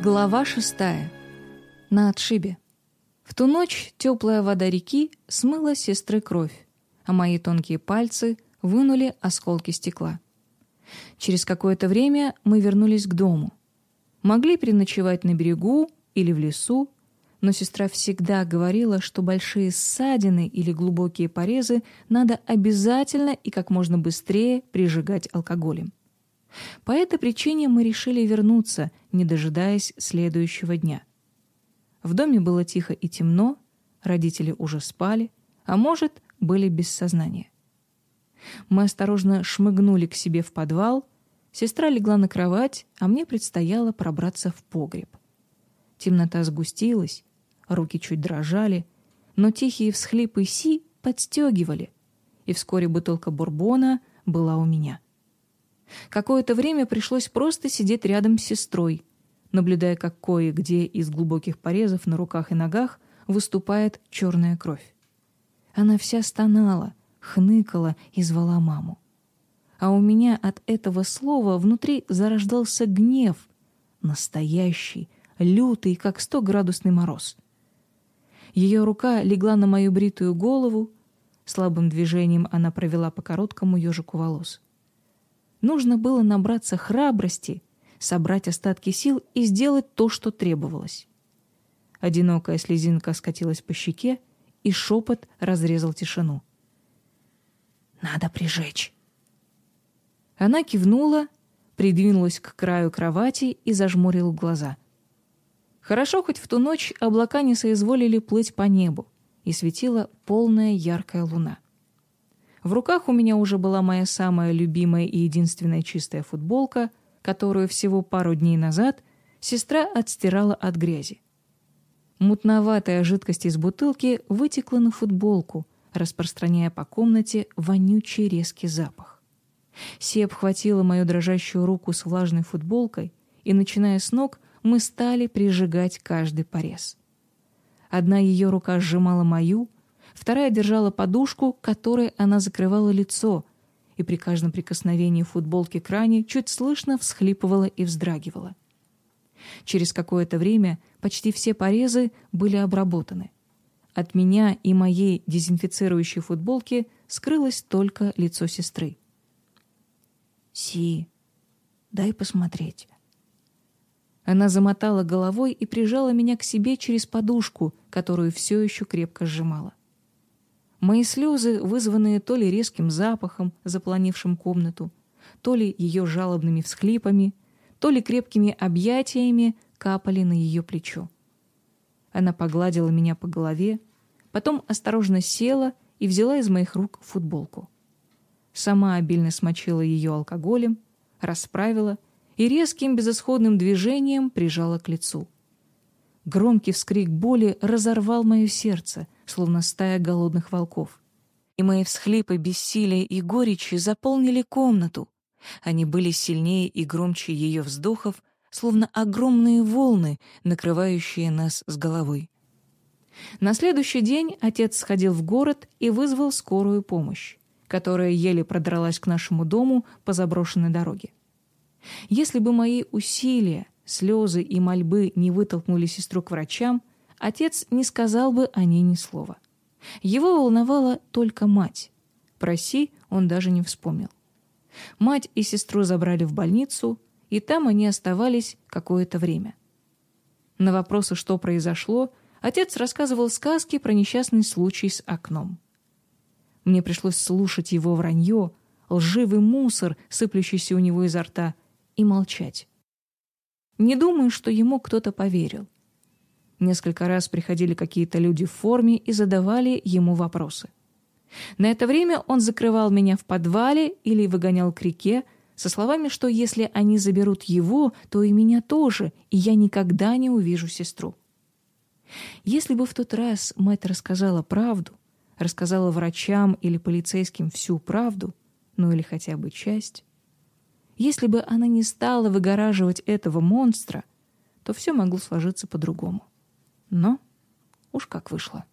Глава шестая. На отшибе. В ту ночь теплая вода реки смыла сестры кровь, а мои тонкие пальцы вынули осколки стекла. Через какое-то время мы вернулись к дому. Могли переночевать на берегу или в лесу, но сестра всегда говорила, что большие ссадины или глубокие порезы надо обязательно и как можно быстрее прижигать алкоголем. По этой причине мы решили вернуться, не дожидаясь следующего дня. В доме было тихо и темно, родители уже спали, а может, были без сознания. Мы осторожно шмыгнули к себе в подвал, сестра легла на кровать, а мне предстояло пробраться в погреб. Темнота сгустилась, руки чуть дрожали, но тихие всхлипы Си подстегивали, и вскоре бутылка бурбона была у меня — Какое-то время пришлось просто сидеть рядом с сестрой, наблюдая, как кое-где из глубоких порезов на руках и ногах выступает черная кровь. Она вся стонала, хныкала и звала маму. А у меня от этого слова внутри зарождался гнев, настоящий, лютый, как стоградусный мороз. Ее рука легла на мою бритую голову, слабым движением она провела по короткому ежику волос. Нужно было набраться храбрости, собрать остатки сил и сделать то, что требовалось. Одинокая слезинка скатилась по щеке, и шепот разрезал тишину. «Надо прижечь». Она кивнула, придвинулась к краю кровати и зажмурила глаза. Хорошо, хоть в ту ночь облака не соизволили плыть по небу, и светила полная яркая луна. В руках у меня уже была моя самая любимая и единственная чистая футболка, которую всего пару дней назад сестра отстирала от грязи. Мутноватая жидкость из бутылки вытекла на футболку, распространяя по комнате вонючий резкий запах. Си обхватила мою дрожащую руку с влажной футболкой, и, начиная с ног, мы стали прижигать каждый порез. Одна ее рука сжимала мою, Вторая держала подушку, которой она закрывала лицо, и при каждом прикосновении футболки к ране чуть слышно всхлипывала и вздрагивала. Через какое-то время почти все порезы были обработаны. От меня и моей дезинфицирующей футболки скрылось только лицо сестры. «Си, дай посмотреть». Она замотала головой и прижала меня к себе через подушку, которую все еще крепко сжимала. Мои слезы, вызванные то ли резким запахом, заполонившим комнату, то ли ее жалобными всхлипами, то ли крепкими объятиями, капали на ее плечо. Она погладила меня по голове, потом осторожно села и взяла из моих рук футболку. Сама обильно смочила ее алкоголем, расправила и резким безысходным движением прижала к лицу. Громкий вскрик боли разорвал мое сердце — словно стая голодных волков. И мои всхлипы бессилия и горечи заполнили комнату. Они были сильнее и громче ее вздохов, словно огромные волны, накрывающие нас с головой. На следующий день отец сходил в город и вызвал скорую помощь, которая еле продралась к нашему дому по заброшенной дороге. Если бы мои усилия, слезы и мольбы не вытолкнули сестру к врачам, отец не сказал бы о ней ни слова. Его волновала только мать. Проси он даже не вспомнил. Мать и сестру забрали в больницу, и там они оставались какое-то время. На вопросы, что произошло, отец рассказывал сказки про несчастный случай с окном. Мне пришлось слушать его вранье, лживый мусор, сыплющийся у него изо рта, и молчать. Не думаю, что ему кто-то поверил. Несколько раз приходили какие-то люди в форме и задавали ему вопросы. На это время он закрывал меня в подвале или выгонял к реке со словами, что если они заберут его, то и меня тоже, и я никогда не увижу сестру. Если бы в тот раз мать рассказала правду, рассказала врачам или полицейским всю правду, ну или хотя бы часть, если бы она не стала выгораживать этого монстра, то все могло сложиться по-другому. Но уж как вышло.